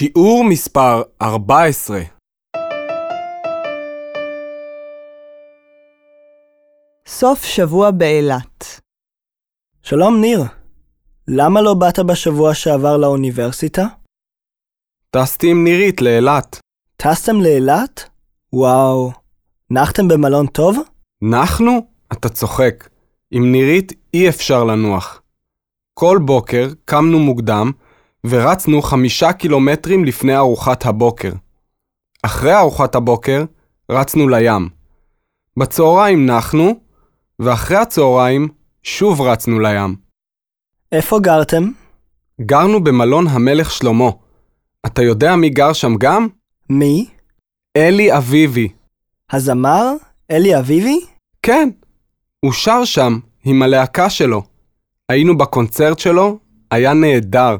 שיעור מספר 14 סוף שבוע באילת. שלום ניר, למה לא באת בשבוע שעבר לאוניברסיטה? טסתי עם נירית לאילת. טסתם לאילת? וואו, נחתם במלון טוב? נחנו? אתה צוחק. עם נירית אי אפשר לנוח. כל בוקר קמנו מוקדם ורצנו חמישה קילומטרים לפני ארוחת הבוקר. אחרי ארוחת הבוקר רצנו לים. בצהריים נחנו, ואחרי הצהריים שוב רצנו לים. איפה גרתם? גרנו במלון המלך שלמה. אתה יודע מי גר שם גם? מי? אלי אביבי. הזמר? אלי אביבי? כן, הוא שר שם עם הלהקה שלו. היינו בקונצרט שלו, היה נהדר.